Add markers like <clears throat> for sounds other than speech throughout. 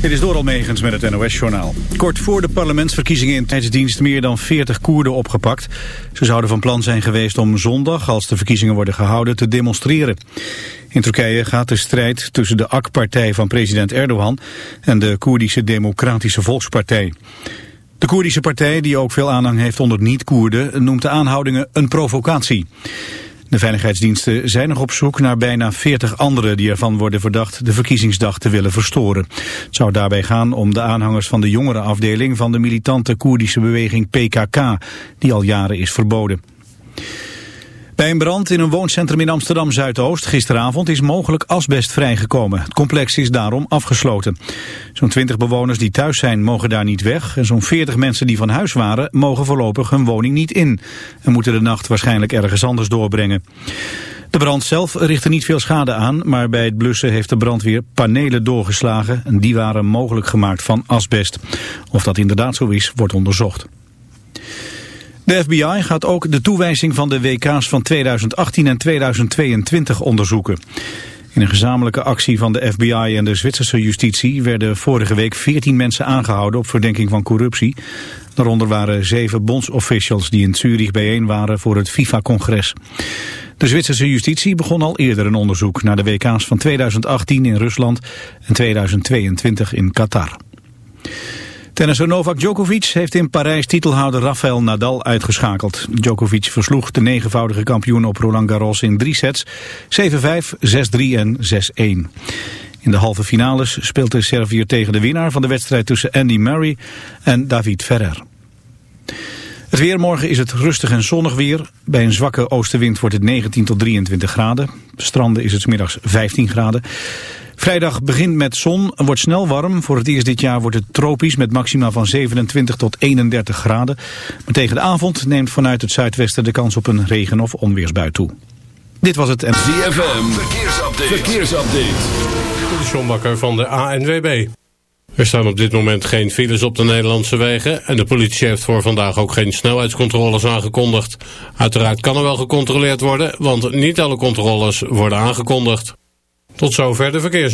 Dit is door Megens met het NOS-journaal. Kort voor de parlementsverkiezingen in tijdsdienst meer dan 40 Koerden opgepakt. Ze zouden van plan zijn geweest om zondag, als de verkiezingen worden gehouden, te demonstreren. In Turkije gaat de strijd tussen de AK-partij van president Erdogan en de Koerdische Democratische Volkspartij. De Koerdische partij, die ook veel aanhang heeft onder niet-Koerden, noemt de aanhoudingen een provocatie. De veiligheidsdiensten zijn nog op zoek naar bijna 40 anderen die ervan worden verdacht de verkiezingsdag te willen verstoren. Het zou daarbij gaan om de aanhangers van de jongere afdeling van de militante Koerdische beweging PKK, die al jaren is verboden. Bij een brand in een wooncentrum in Amsterdam-Zuidoost gisteravond is mogelijk asbest vrijgekomen. Het complex is daarom afgesloten. Zo'n 20 bewoners die thuis zijn mogen daar niet weg. En zo'n 40 mensen die van huis waren mogen voorlopig hun woning niet in. En moeten de nacht waarschijnlijk ergens anders doorbrengen. De brand zelf richtte niet veel schade aan, maar bij het blussen heeft de brandweer panelen doorgeslagen. En die waren mogelijk gemaakt van asbest. Of dat inderdaad zo is, wordt onderzocht. De FBI gaat ook de toewijzing van de WK's van 2018 en 2022 onderzoeken. In een gezamenlijke actie van de FBI en de Zwitserse justitie werden vorige week 14 mensen aangehouden op verdenking van corruptie. Daaronder waren zeven bondsofficials die in Zurich bijeen waren voor het FIFA-congres. De Zwitserse justitie begon al eerder een onderzoek naar de WK's van 2018 in Rusland en 2022 in Qatar. Tennisser Novak Djokovic heeft in Parijs titelhouder Rafael Nadal uitgeschakeld. Djokovic versloeg de negenvoudige kampioen op Roland Garros in drie sets. 7-5, 6-3 en 6-1. In de halve finales speelt de Servier tegen de winnaar van de wedstrijd tussen Andy Murray en David Ferrer. Het weer morgen is het rustig en zonnig weer. Bij een zwakke oostenwind wordt het 19 tot 23 graden. Stranden is het middags 15 graden. Vrijdag begint met zon, wordt snel warm. Voor het eerst dit jaar wordt het tropisch met maxima van 27 tot 31 graden. Maar tegen de avond neemt vanuit het zuidwesten de kans op een regen- of onweersbui toe. Dit was het... ZFM, verkeersupdate. verkeersupdate. De Sjombakker van de ANWB. Er staan op dit moment geen files op de Nederlandse wegen... en de politie heeft voor vandaag ook geen snelheidscontroles aangekondigd. Uiteraard kan er wel gecontroleerd worden... want niet alle controles worden aangekondigd. Tot zover de verkeers.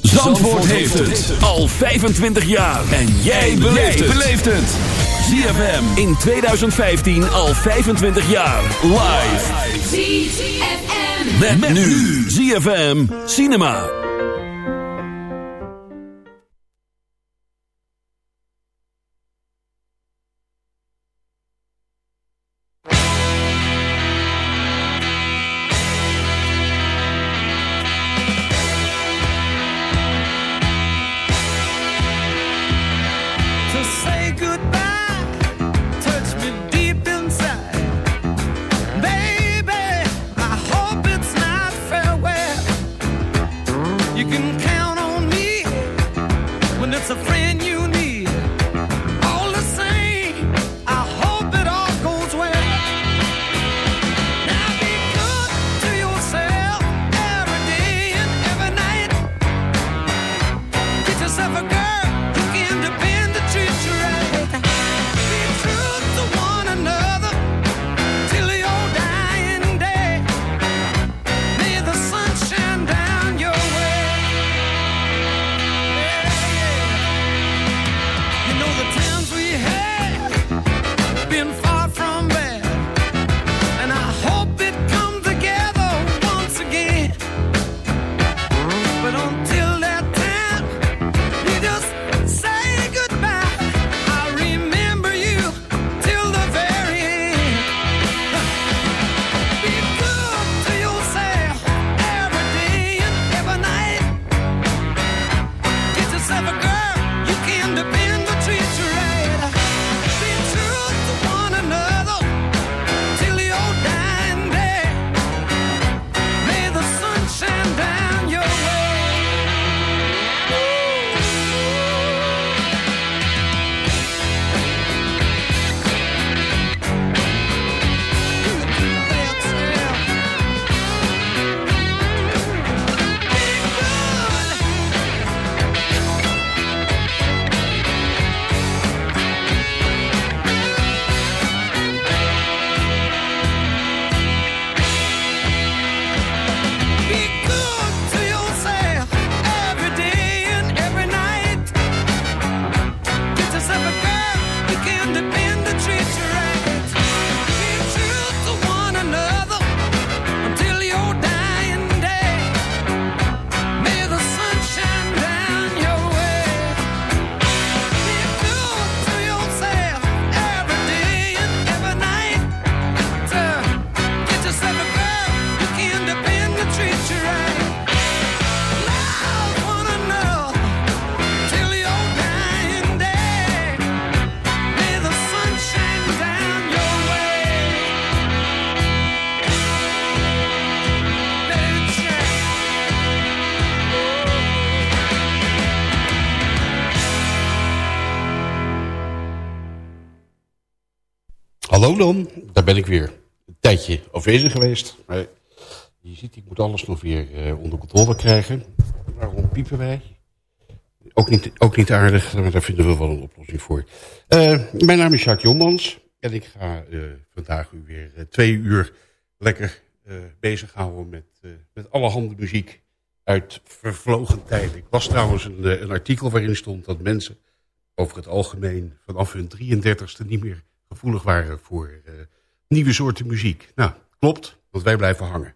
Zandvoort heeft het al 25 jaar. En jij beleeft het. ZFM in 2015 al 25 jaar. Live. ZFM. Met, met nu. ZFM Cinema. a friend. Dan, daar ben ik weer. Een tijdje afwezig geweest. Maar je ziet, ik moet alles nog weer uh, onder controle krijgen. Waarom piepen wij? Ook niet, ook niet aardig, maar daar vinden we wel een oplossing voor. Uh, mijn naam is Jacques Jommans. En ik ga uh, vandaag u weer twee uur lekker bezighouden met, met allerhande muziek uit vervlogen tijden. Ik was trouwens een, een artikel waarin stond dat mensen over het algemeen vanaf hun 33ste niet meer gevoelig waren voor uh, nieuwe soorten muziek. Nou, klopt, want wij blijven hangen.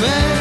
man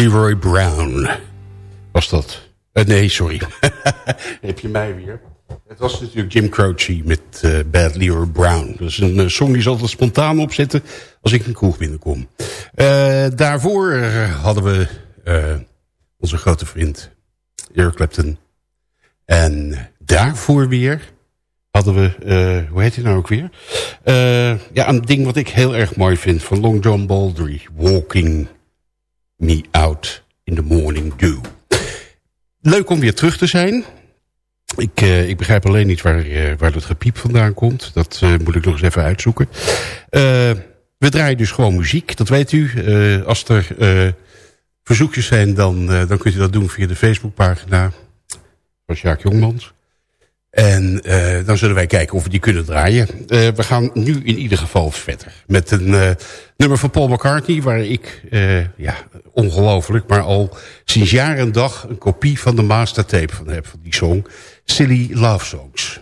Leroy Brown was dat. Eh, nee, sorry. <laughs> Heb je mij weer. Het was natuurlijk Jim Croce met eh, Bad Leroy Brown. Dat is een eh, song die ze altijd spontaan opzetten als ik een kroeg binnenkom. Daarvoor hadden we onze grote vriend Eric Clapton. En daarvoor weer hadden we, hoe heet hij nou ook weer? Ja, een ding wat ik heel erg mooi vind van Long John Baldry. Walking me out in the morning dew. Leuk om weer terug te zijn. Ik, eh, ik begrijp alleen niet waar, eh, waar dat gepiep vandaan komt. Dat eh, moet ik nog eens even uitzoeken. We draaien dus gewoon muziek, dat weet u. Als er verzoekjes zijn, dan, dan kunt u dat doen via de Facebookpagina van Sjaak Jongmans. En eh, dan zullen wij kijken of we die kunnen draaien. Eh, we gaan nu in ieder geval verder. Met een eh, nummer van Paul McCartney... waar ik, ja, ongelooflijk... maar al sinds jaar en dag een kopie van de mastertape van heb... van die song Silly Love Songs.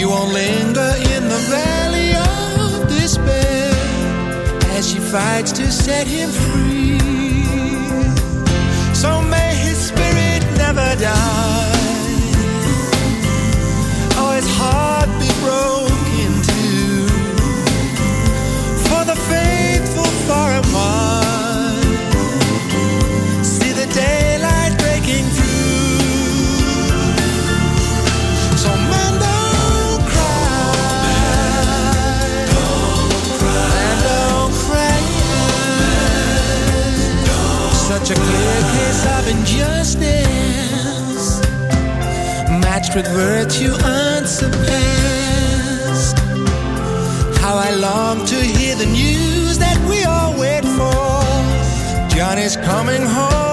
You won't linger in the valley of despair As she fights to set him free. So may his spirit never die. Injustice matched with virtue unsurpassed. How I long to hear the news that we all wait for. Johnny's coming home.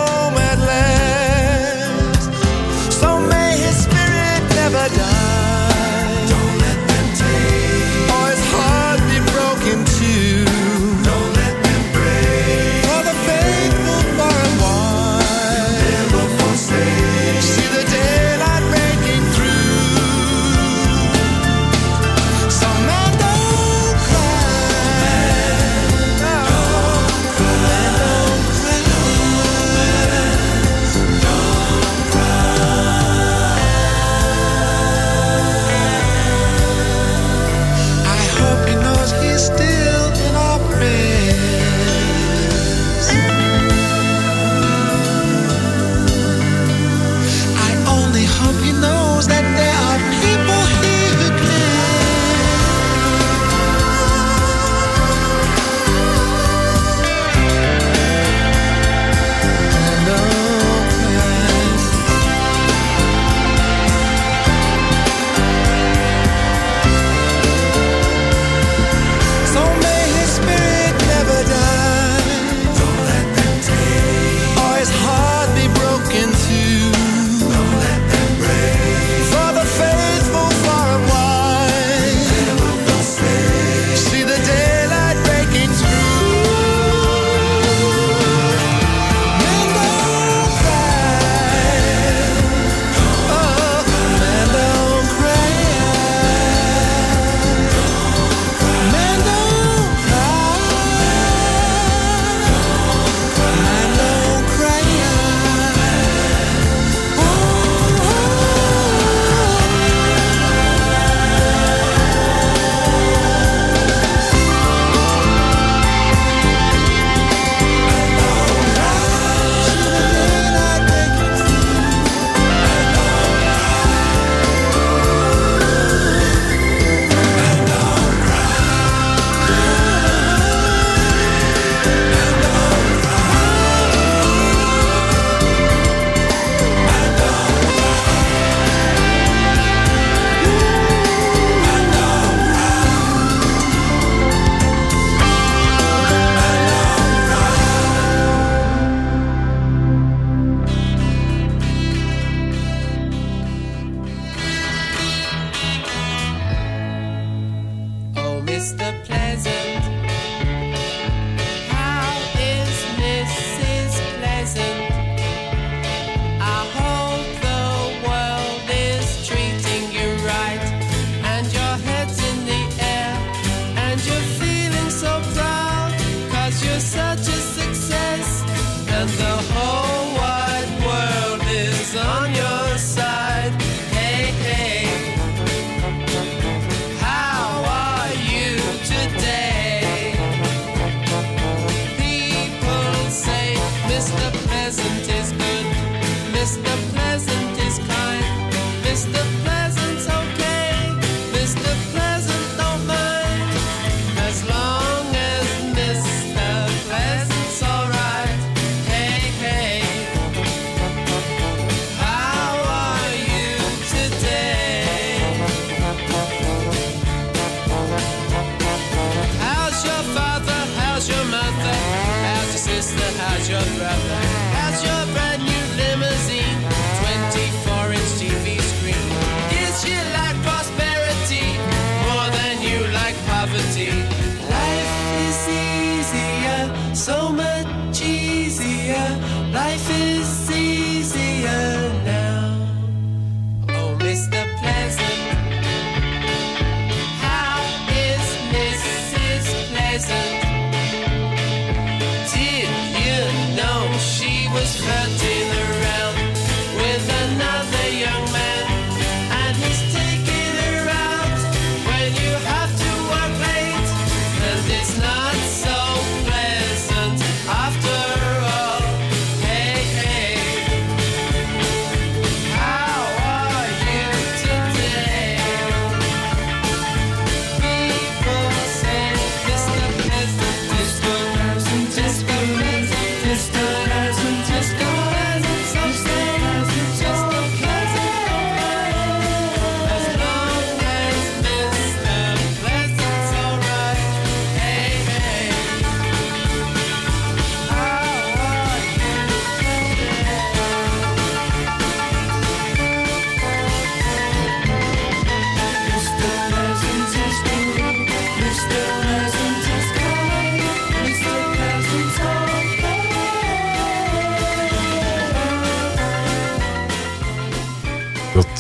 Pleasant,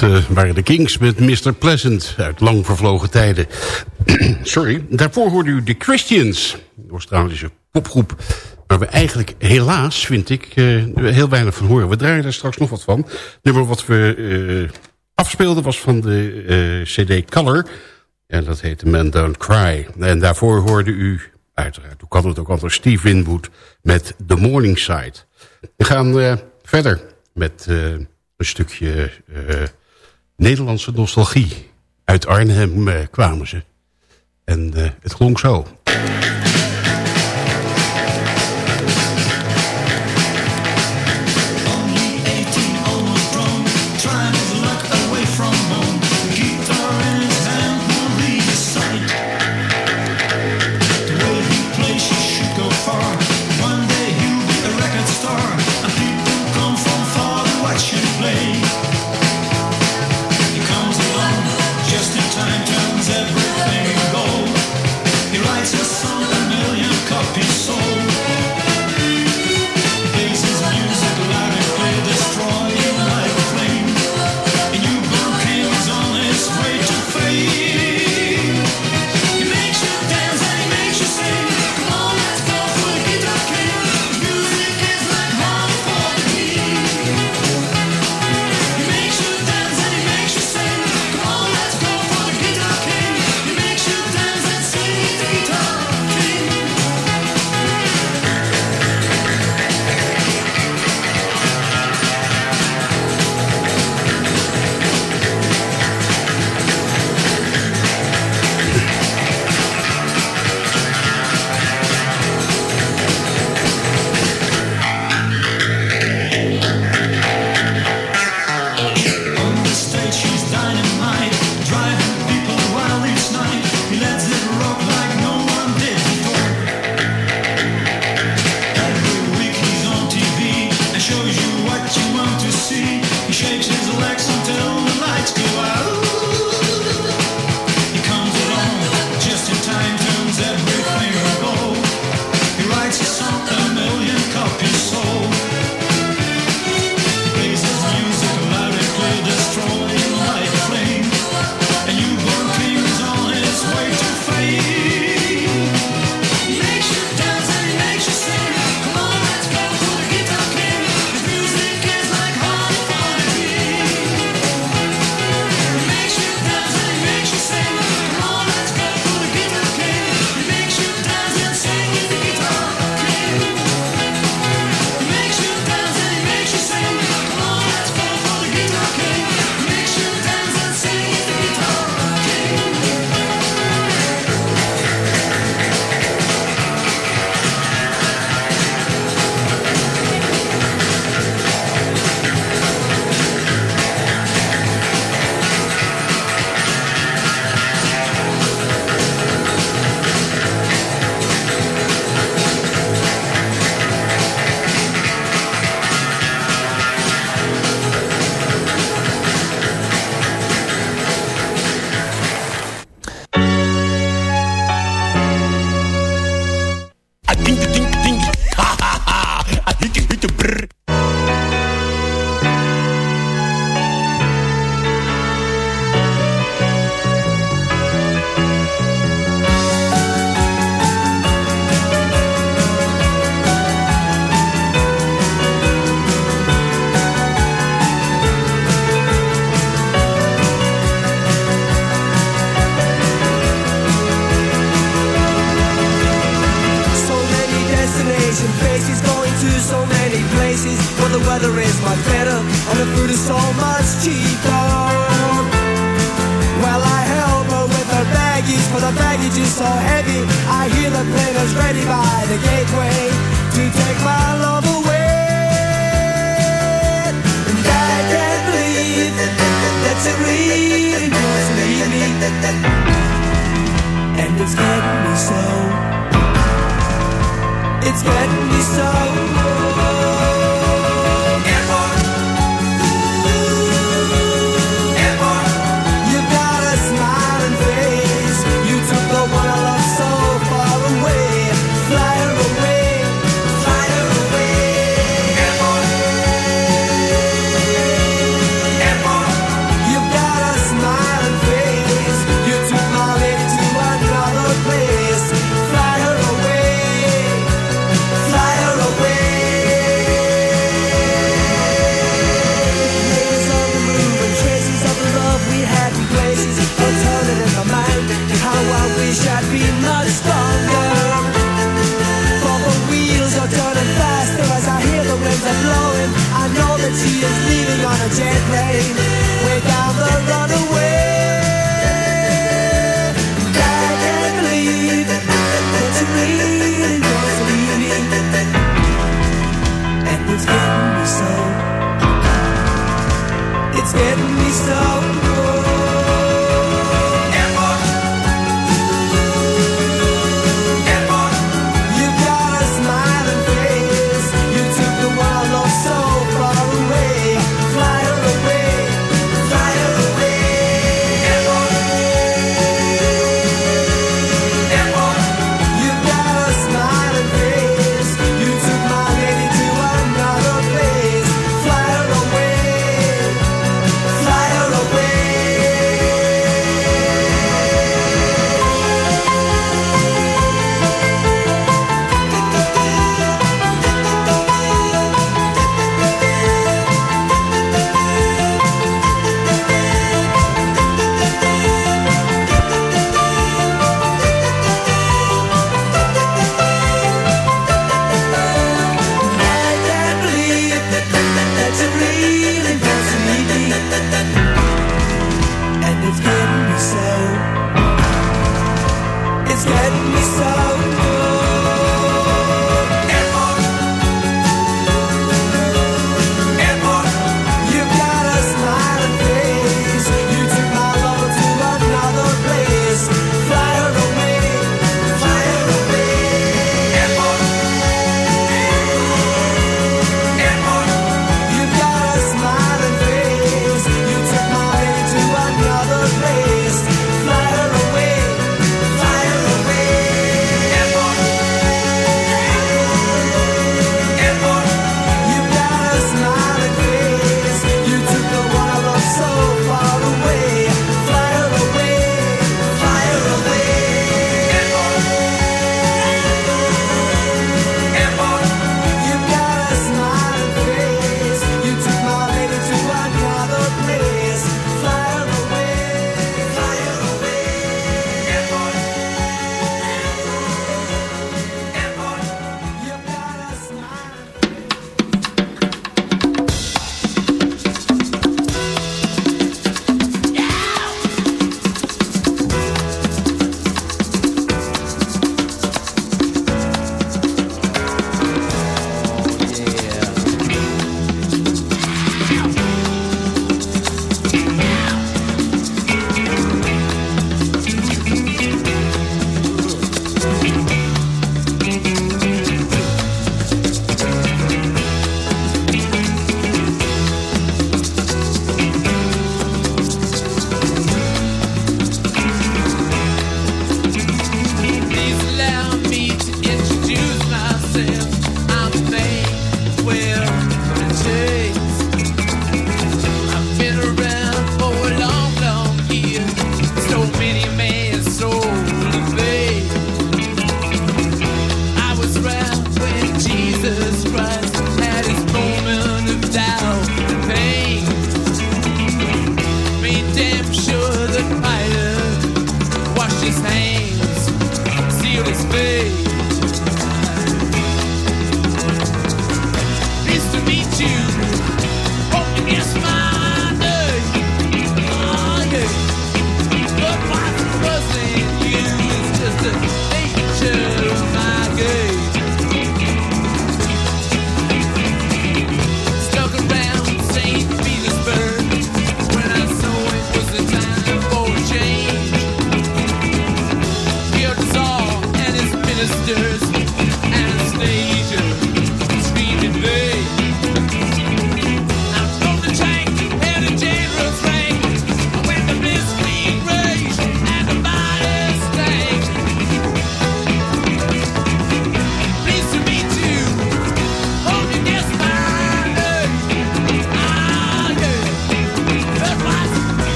Dat eh, waren de Kings met Mr. Pleasant uit lang vervlogen tijden. <clears throat> Sorry. Daarvoor hoorde u The Christians. Een Australische popgroep. Waar we eigenlijk helaas, vind ik, eh, heel weinig van horen. We draaien daar straks nog wat van. Het nummer wat we eh, afspeelden was van de CD Color. En dat heette Man Don't Cry. En daarvoor hoorde u, uiteraard, hoe kan het ook anders, Steve Winwood met The Morning Side. We gaan verder met een stukje Nederlandse nostalgie. Uit Arnhem eh, kwamen ze. En eh, het klonk zo.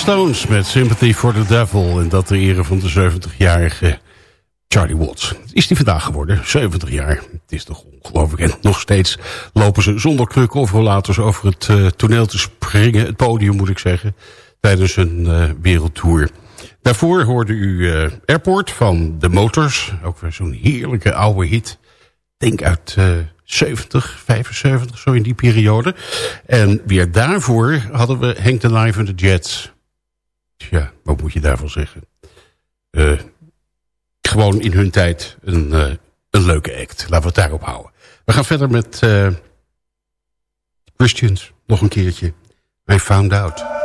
Stones met Sympathy for the Devil. En dat ter ere van de 70-jarige Charlie Watts. Is die vandaag geworden, 70 jaar. Het is toch ongelooflijk. En nog steeds lopen ze zonder kruk of rollators over het uh, toneel te springen. Het podium moet ik zeggen. Tijdens een uh, wereldtour. Daarvoor hoorde u uh, Airport van The Motors. Ook weer zo'n heerlijke oude hit. Denk uit 70, 75, zo in die periode. En weer daarvoor hadden we Henk de Live en de Jets. Ja, wat moet je daarvan zeggen? Uh, gewoon in hun tijd een, uh, een leuke act. Laten we het daarop houden. We gaan verder met uh, Christians. Nog een keertje. I found out.